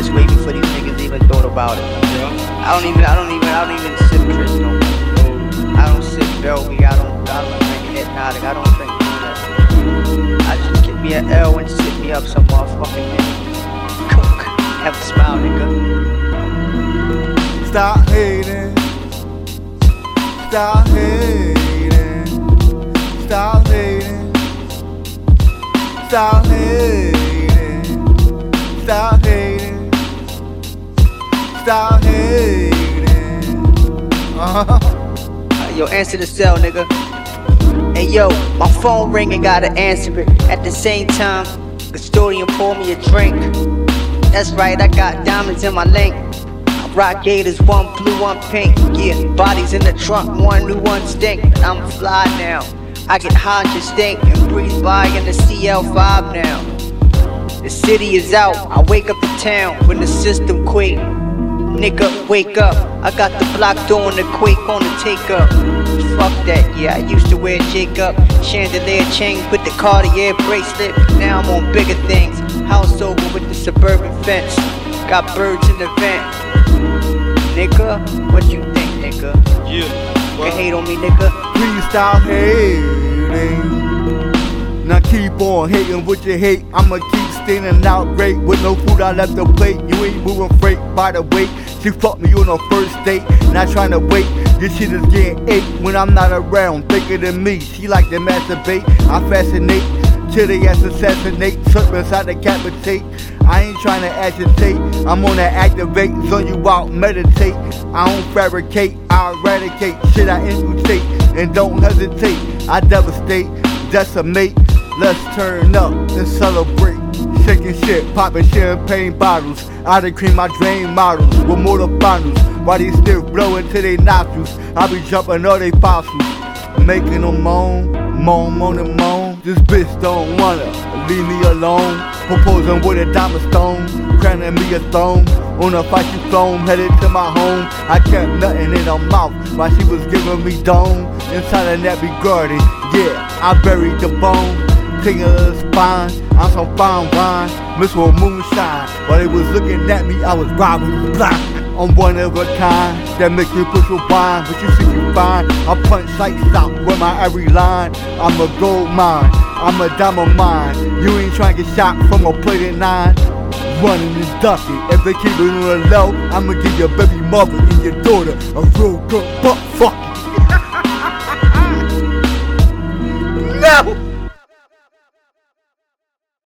Chris way before these niggas even thought about it. I don't even, I don't even, I don't even sip Chris no more. I don't sip Velvy, I don't, I don't drink Hpnotiq, I don't drink that. I just get me an L and sit me up some motherfucking nigga. Cook, have a smile, nigga. Stop hating. Stop hating. Stop hating. Stop hating. Stop hating. Stop hating. Uh-huh. Yo, answer the cell, nigga. Hey yo, my phone ringing, gotta answer it. At the same time, custodian pour me a drink. That's right, I got diamonds in my link. Rock gators, one blue, one pink. Yeah, bodies in the trunk, one new, one stink. But I'm fly now. I get high just stink and breeze by in the CL5 now. The city is out, I wake up the town when the system quake. Nigga, wake up. I got the block doing the quake on the take up. Fuck that, yeah, I used to wear Jacob. Chandelier chain with the Cartier bracelet. Now I'm on bigger things. House over with the suburban fence. Got birds in the vent. Nigga, what you think, nigga? Yeah. You can hate on me, nigga. Please stop hating. Now keep on hating what you hate. I'ma keep standing out great with no food I left the plate. You ain't moving freight by the weight. She fucked me on her first date, not trying to wait. This shit is getting eight when I'm not around. Thicker than me, she like to masturbate. I fascinate till they ass assassinate. Serpents I decapitate. I ain't trying to agitate. I'm on that activate, zone you out, meditate. I don't fabricate, I eradicate. Shit I infiltrate and don't hesitate. I devastate, decimate. Let's turn up and celebrate. Shaking shit, popping champagne bottles. I done cream my drain models with motor bottles. While they still blowing to they nostrils. I be jumping all they fossils. Making them moan, moan, moan and moan. This bitch don't wanna leave me alone. Proposing with a diamond stone, crowning me a throne. On a feisty throne, headed to my home. I kept nothing in her mouth while she was giving me dome. Inside a nappy garden, yeah, I buried the bone. Taking her spine, I'm some fine wine, mixed with moonshine. While they was looking at me, I was robbing block. I'm one of a kind that make you push your wine, but you see me fine. I punch like stop with my every line. I'm a gold mine, I'm a diamond mine. You ain't trying to get shot from a plated nine. Running is ducking. If they keep it on the low, I'ma give your baby mother and your daughter a real good butt fucking.